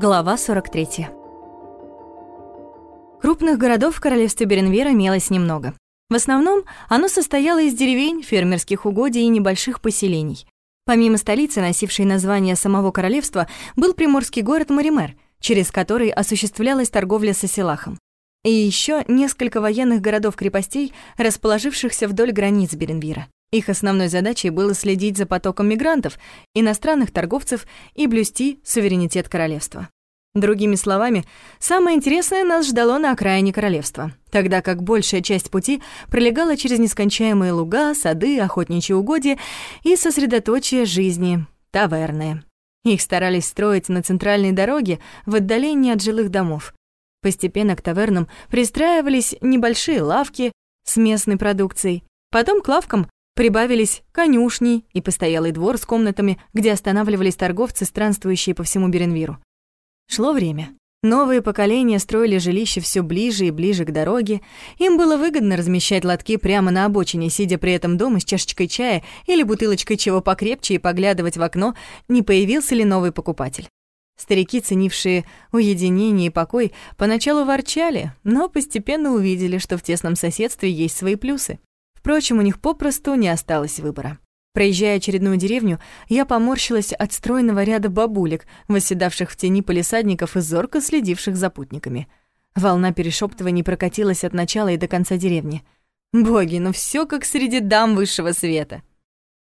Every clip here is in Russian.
Глава 43. Крупных городов в королевстве Беренвера имелось немного. В основном оно состояло из деревень, фермерских угодий и небольших поселений. Помимо столицы, носившей название самого королевства, был приморский город Маример, через который осуществлялась торговля с Оселахом. И еще несколько военных городов-крепостей, расположившихся вдоль границ Беренвира. Их основной задачей было следить за потоком мигрантов, иностранных торговцев и блюсти суверенитет королевства. Другими словами, самое интересное нас ждало на окраине королевства, тогда как большая часть пути пролегала через нескончаемые луга, сады, охотничьи угодья и сосредоточие жизни — таверны. Их старались строить на центральной дороге в отдалении от жилых домов. Постепенно к тавернам пристраивались небольшие лавки с местной продукцией. Потом к лавкам прибавились конюшни и постоялый двор с комнатами, где останавливались торговцы, странствующие по всему Беренвиру. Шло время. Новые поколения строили жилища все ближе и ближе к дороге. Им было выгодно размещать лотки прямо на обочине, сидя при этом дома с чашечкой чая или бутылочкой чего покрепче и поглядывать в окно, не появился ли новый покупатель. Старики, ценившие уединение и покой, поначалу ворчали, но постепенно увидели, что в тесном соседстве есть свои плюсы. Впрочем, у них попросту не осталось выбора. Проезжая очередную деревню, я поморщилась от стройного ряда бабулек, восседавших в тени полисадников и зорко следивших за путниками. Волна перешептываний прокатилась от начала и до конца деревни. «Боги, ну все как среди дам высшего света!»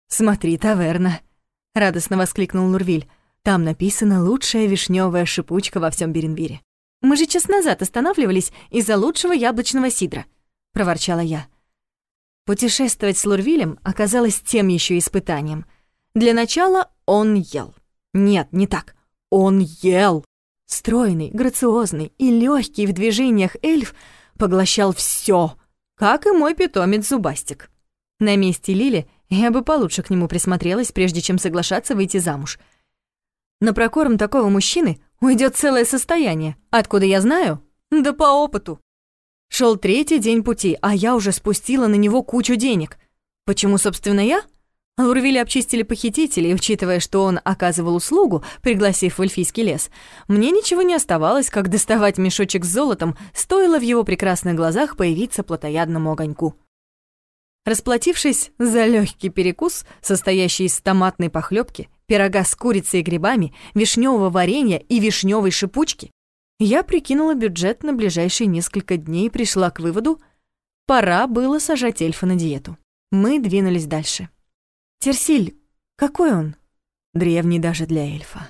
«Смотри, таверна!» — радостно воскликнул Лурвиль. «Там написано «Лучшая вишневая шипучка во всем Беренвире». «Мы же час назад останавливались из-за лучшего яблочного сидра», — проворчала я. Путешествовать с Лурвилем оказалось тем еще испытанием. Для начала он ел. Нет, не так. Он ел. Стройный, грациозный и легкий в движениях эльф поглощал все, как и мой питомец Зубастик. На месте Лили я бы получше к нему присмотрелась, прежде чем соглашаться выйти замуж. На прокорм такого мужчины уйдет целое состояние. Откуда я знаю? Да по опыту. Шел третий день пути, а я уже спустила на него кучу денег. Почему, собственно, я? Лурвили обчистили похитителей, учитывая, что он оказывал услугу, пригласив в эльфийский лес. Мне ничего не оставалось, как доставать мешочек с золотом, стоило в его прекрасных глазах появиться плотоядному огоньку. Расплатившись за легкий перекус, состоящий из томатной похлебки, пирога с курицей и грибами, вишневого варенья и вишневой шипучки, я прикинула бюджет на ближайшие несколько дней и пришла к выводу, пора было сажать эльфа на диету. Мы двинулись дальше. Терсиль, какой он? Древний даже для эльфа.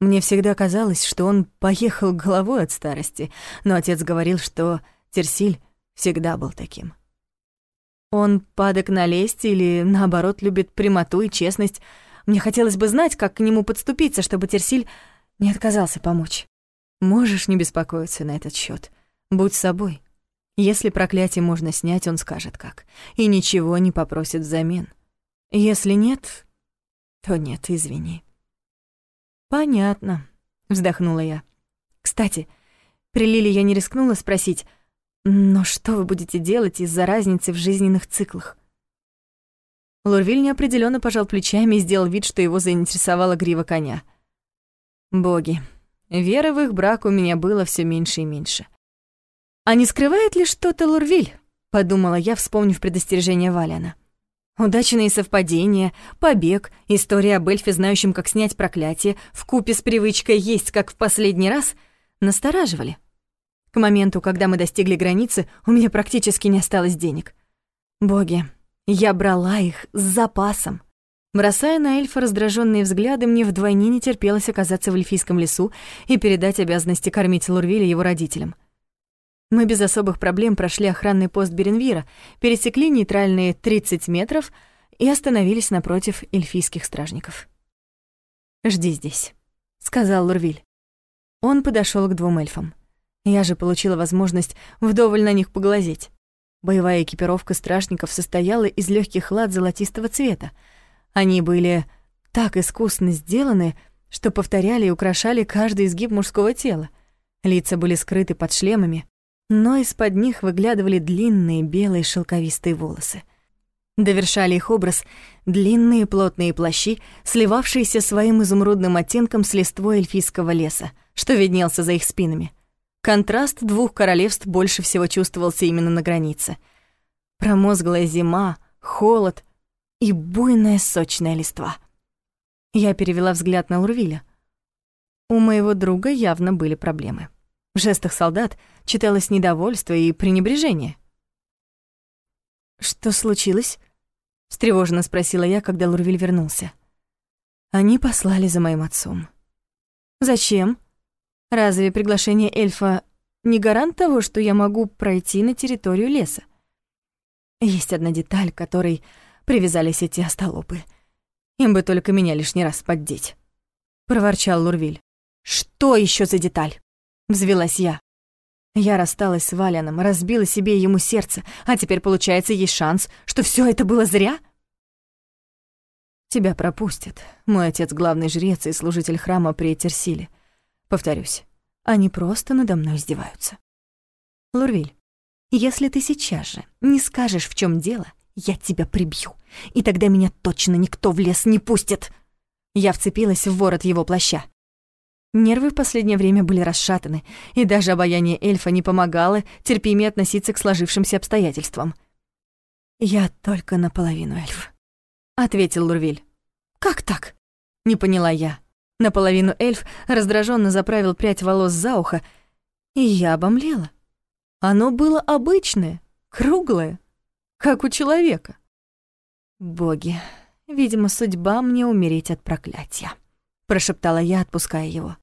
Мне всегда казалось, что он поехал головой от старости, но отец говорил, что Терсиль всегда был таким. Он падок на лесть или, наоборот, любит прямоту и честность. Мне хотелось бы знать, как к нему подступиться, чтобы Терсиль не отказался помочь. Можешь не беспокоиться на этот счет. Будь собой. Если проклятие можно снять, он скажет как. И ничего не попросит взамен. Если нет, то нет, извини. Понятно, вздохнула я. Кстати, при Лиле я не рискнула спросить, но что вы будете делать из-за разницы в жизненных циклах? Лурвиль неопределенно пожал плечами и сделал вид, что его заинтересовала грива коня. Боги, Веры в их брак у меня было все меньше и меньше. «А не скрывает ли что-то Лурвиль?» — подумала я, вспомнив предостережение Валяна. Удачные совпадения, побег, история об эльфе, знающем, как снять проклятие, в купе с привычкой есть, как в последний раз, настораживали. К моменту, когда мы достигли границы, у меня практически не осталось денег. Боги, я брала их с запасом. Бросая на эльфа раздраженные взгляды, мне вдвойне не терпелось оказаться в эльфийском лесу и передать обязанности кормить Лурвиля его родителям. Мы без особых проблем прошли охранный пост Беренвира, пересекли нейтральные 30 метров и остановились напротив эльфийских стражников. «Жди здесь», — сказал Лурвиль. Он подошел к двум эльфам. Я же получила возможность вдоволь на них поглазеть. Боевая экипировка стражников состояла из легких лад золотистого цвета, они были так искусно сделаны, что повторяли и украшали каждый изгиб мужского тела. Лица были скрыты под шлемами, но из-под них выглядывали длинные белые шелковистые волосы. Довершали их образ длинные плотные плащи, сливавшиеся своим изумрудным оттенком с листвой эльфийского леса, что виднелся за их спинами. Контраст двух королевств больше всего чувствовался именно на границе. Промозглая зима, холод и буйная сочная листва. Я перевела взгляд на Лурвиля. У моего друга явно были проблемы. В жестах солдат читалось недовольство и пренебрежение. «Что случилось?» — встревоженно спросила я, когда Лурвиль вернулся. Они послали за моим отцом. «Зачем? Разве приглашение эльфа не гарант того, что я могу пройти на территорию леса? Есть одна деталь, которой привязались эти остолопы. Им бы только меня лишний раз поддеть», — проворчал Лурвиль. «Что еще за деталь?» — взвелась я. Я рассталась с Валяном, разбила себе ему сердце, а теперь, получается, есть шанс, что все это было зря? Тебя пропустят. Мой отец — главный жрец и служитель храма при Терсиле. Повторюсь, они просто надо мной издеваются. Лурвиль, если ты сейчас же не скажешь, в чем дело, я тебя прибью, и тогда меня точно никто в лес не пустит. Я вцепилась в ворот его плаща. Нервы в последнее время были расшатаны, и даже обаяние эльфа не помогало терпимее относиться к сложившимся обстоятельствам. «Я только наполовину эльф», — ответил Лурвиль. «Как так?» — не поняла я. Наполовину эльф раздраженно заправил прядь волос за ухо, и я обомлела. Оно было обычное, круглое, как у человека. «Боги, видимо, судьба мне умереть от проклятия», — прошептала я, отпуская его.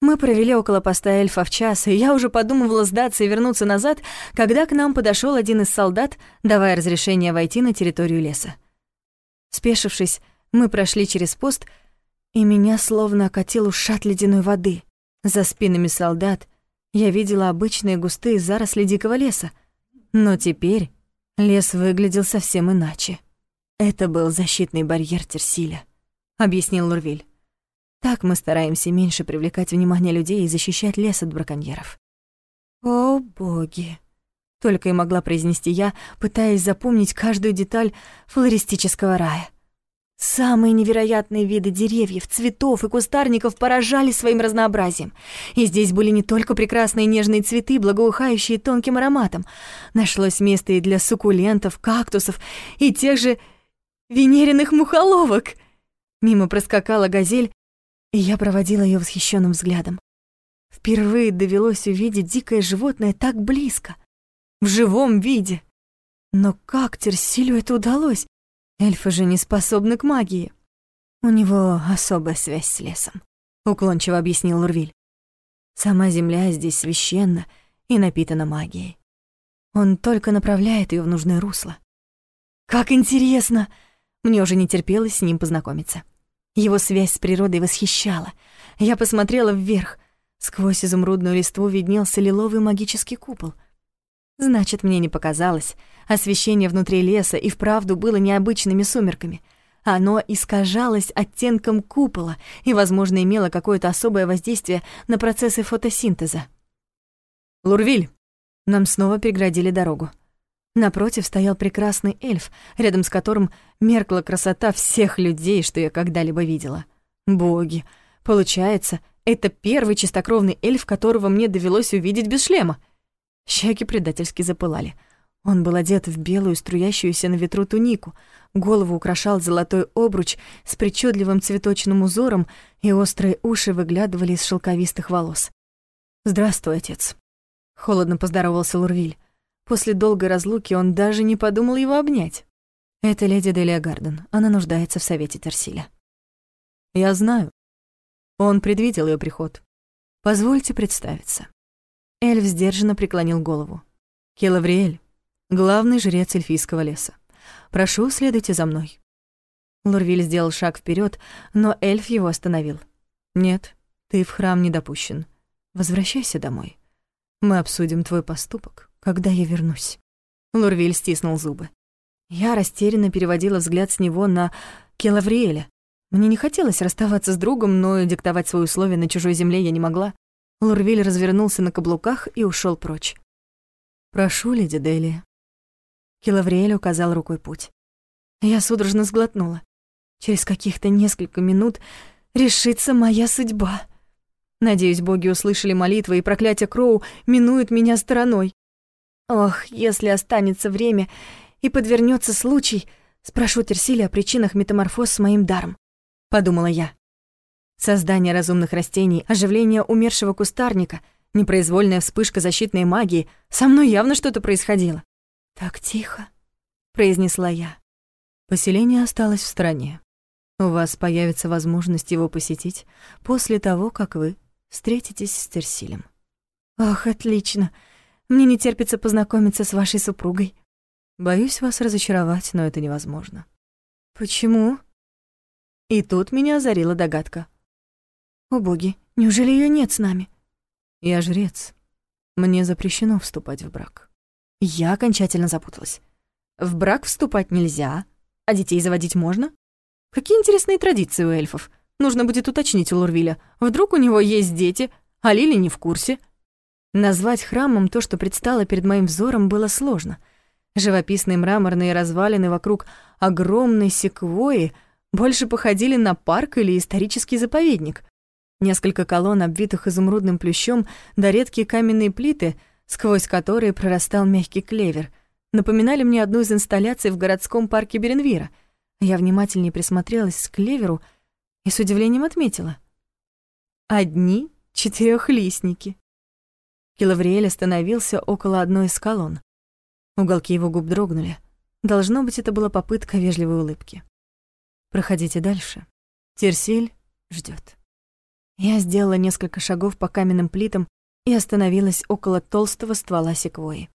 Мы провели около поста эльфа в час, и я уже подумывала сдаться и вернуться назад, когда к нам подошел один из солдат, давая разрешение войти на территорию леса. Спешившись, мы прошли через пост, и меня словно окатил ушат ледяной воды. За спинами солдат я видела обычные густые заросли дикого леса. Но теперь лес выглядел совсем иначе. Это был защитный барьер Терсиля, объяснил Лурвиль. Так мы стараемся меньше привлекать внимание людей и защищать лес от браконьеров. О, боги! Только и могла произнести я, пытаясь запомнить каждую деталь флористического рая. Самые невероятные виды деревьев, цветов и кустарников поражали своим разнообразием. И здесь были не только прекрасные нежные цветы, благоухающие тонким ароматом. Нашлось место и для суккулентов, кактусов и тех же венериных мухоловок. Мимо проскакала газель, и я проводила ее восхищенным взглядом. Впервые довелось увидеть дикое животное так близко, в живом виде. Но как Терсилю это удалось? Эльфы же не способны к магии. У него особая связь с лесом, уклончиво объяснил Лурвиль. Сама земля здесь священна и напитана магией. Он только направляет ее в нужное русло. Как интересно! Мне уже не терпелось с ним познакомиться. Его связь с природой восхищала. Я посмотрела вверх. Сквозь изумрудную листву виднелся лиловый магический купол. Значит, мне не показалось. Освещение внутри леса и вправду было необычными сумерками. Оно искажалось оттенком купола и, возможно, имело какое-то особое воздействие на процессы фотосинтеза. «Лурвиль!» Нам снова преградили дорогу. Напротив стоял прекрасный эльф, рядом с которым меркла красота всех людей, что я когда-либо видела. Боги, получается, это первый чистокровный эльф, которого мне довелось увидеть без шлема. Щеки предательски запылали. Он был одет в белую, струящуюся на ветру тунику, голову украшал золотой обруч с причудливым цветочным узором, и острые уши выглядывали из шелковистых волос. «Здравствуй, отец», — холодно поздоровался Лурвиль. После долгой разлуки он даже не подумал его обнять. Это леди Делия Гарден. Она нуждается в совете Терсиля. Я знаю. Он предвидел ее приход. Позвольте представиться. Эльф сдержанно преклонил голову. Келавриэль, главный жрец эльфийского леса. Прошу, следуйте за мной. Лурвиль сделал шаг вперед, но эльф его остановил. Нет, ты в храм не допущен. Возвращайся домой. Мы обсудим твой поступок когда я вернусь?» Лурвиль стиснул зубы. Я растерянно переводила взгляд с него на Келавриэля. Мне не хотелось расставаться с другом, но диктовать свои условия на чужой земле я не могла. Лурвиль развернулся на каблуках и ушел прочь. «Прошу, леди Дели». Келавриэль указал рукой путь. Я судорожно сглотнула. Через каких-то несколько минут решится моя судьба. Надеюсь, боги услышали молитвы, и проклятие Кроу минует меня стороной. Ох, если останется время и подвернется случай, спрошу Терсиля о причинах метаморфоз с моим даром, подумала я. Создание разумных растений, оживление умершего кустарника, непроизвольная вспышка защитной магии. Со мной явно что-то происходило. «Так тихо», — произнесла я. Поселение осталось в стороне. У вас появится возможность его посетить после того, как вы встретитесь с Терсилем. Ох, отлично. Мне не терпится познакомиться с вашей супругой. Боюсь вас разочаровать, но это невозможно. Почему? И тут меня озарила догадка. О боги, неужели ее нет с нами? Я жрец. Мне запрещено вступать в брак. Я окончательно запуталась. В брак вступать нельзя, а детей заводить можно? Какие интересные традиции у эльфов. Нужно будет уточнить у Лурвиля. Вдруг у него есть дети, а Лили не в курсе. Назвать храмом то, что предстало перед моим взором, было сложно. Живописные мраморные развалины вокруг огромной секвои больше походили на парк или исторический заповедник. Несколько колонн, обвитых изумрудным плющом, да редкие каменные плиты, сквозь которые прорастал мягкий клевер, напоминали мне одну из инсталляций в городском парке Беренвира. Я внимательнее присмотрелась к клеверу и с удивлением отметила. Одни четырехлистники. Килавриэль остановился около одной из колонн. Уголки его губ дрогнули. Должно быть, это была попытка вежливой улыбки. «Проходите дальше. Терсиль ждет. Я сделала несколько шагов по каменным плитам и остановилась около толстого ствола секвои.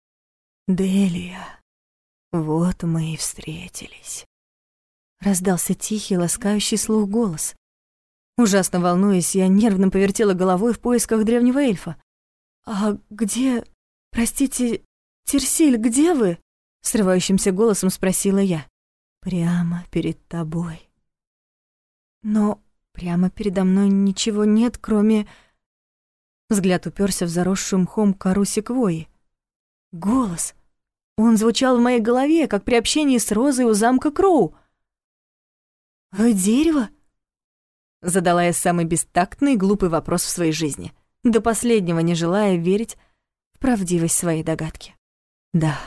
«Делия, вот мы и встретились». Раздался тихий, ласкающий слух голос. Ужасно волнуясь, я нервно повертела головой в поисках древнего эльфа. «А где... Простите, Терсиль, где вы?» Срывающимся голосом спросила я. «Прямо перед тобой». «Но Прямо передо мной ничего нет, кроме... Взгляд уперся в заросшую мхом кору секвои. Голос. Он звучал в моей голове, как при общении с Розой у замка Кроу. «Вы дерево?» Задала я самый бестактный и глупый вопрос в своей жизни, до последнего не желая верить в правдивость своей догадки. «Да»,